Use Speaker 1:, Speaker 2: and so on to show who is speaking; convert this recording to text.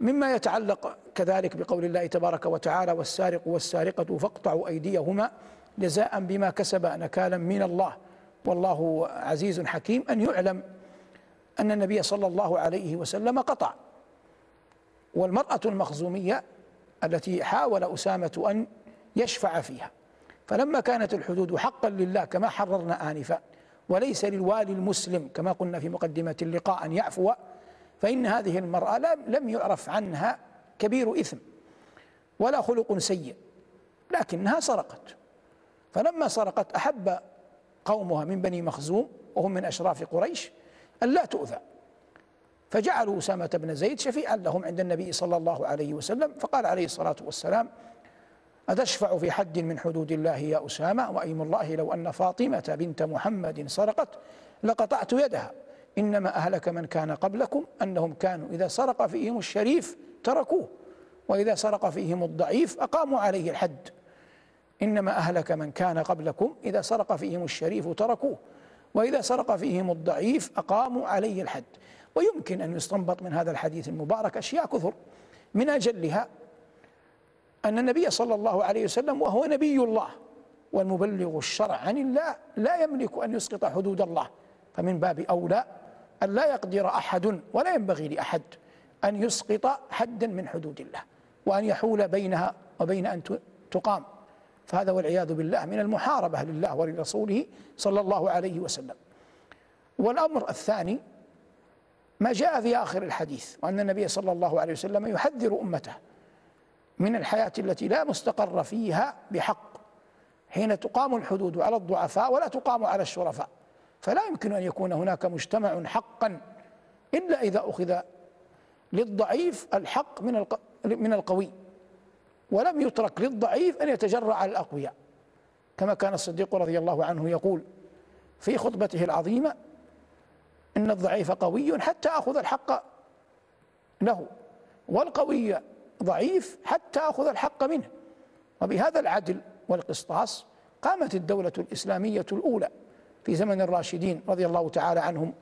Speaker 1: مما يتعلق كذلك بقول الله تبارك وتعالى والسارق والسارقة فاقطعوا أيديهما جزاء بما كسب نكالا من الله. والله عزيز حكيم أن يعلم أن النبي صلى الله عليه وسلم قطع. والمرأة المخزومية التي حاول أسامة أن يشفع فيها. فلما كانت الحدود حقا لله كما حررنا آنفا وليس للوالي المسلم كما قلنا في مقدمة اللقاء أن يعفو فإن هذه المرأة لم يعرف عنها كبير إثم ولا خلق سيء لكنها سرقت. فلما سرقت أحب قومها من بني مخزوم وهم من أشراف قريش أن لا تؤذى. فجعلوا أسامة بن زيد شفيعا لهم عند النبي صلى الله عليه وسلم فقال عليه الصلاة والسلام أتشفع في حد من حدود الله يا أسامة؟ وأيم الله لو أن فاطمة بنت محمد سرقت لقطعت يدها. إنما أهلك من كان قبلكم أنهم كانوا إذا سرق فيهم الشريف تركوه وإذا سرق فيهم الضعيف أقاموا عليه الحد. إنما أهلك من كان قبلكم إذا سرق فيهم الشريف تركوه وإذا سرق فيهم الضعيف أقاموا عليه الحد. ويمكن أن يستنبط من هذا الحديث المبارك أشياء كثر. من أجلها أن النبي صلى الله عليه وسلم وهو نبي الله والمبلغ الشرع عن الله لا يملك أن يسقط حدود الله. فمن باب أولى أن لا يقدر أحد ولا ينبغي لأحد أن يسقط حدا من حدود الله وأن يحول بينها وبين أن تقام. فهذا والعياذ بالله من المحاربة لله ولرسوله صلى الله عليه وسلم. والأمر الثاني ما جاء في آخر الحديث وأن النبي صلى الله عليه وسلم يحذر أمته من الحياة التي لا مستقر فيها بحق حين تقام الحدود على الضعفاء ولا تقام على الشرفاء. فلا يمكن أن يكون هناك مجتمع حقا إلا إذا أخذ للضعيف الحق من من القوي ولم يترك للضعيف أن يتجرع على الأقوياء. كما كان الصديق رضي الله عنه يقول في خطبته العظيمة إن الضعيف قوي حتى أخذ الحق له والقوي ضعيف حتى أخذ الحق منه. وبهذا العدل والقسطاس قامت الدولة الإسلامية الأولى في زمن الراشدين رضي الله تعالى عنهم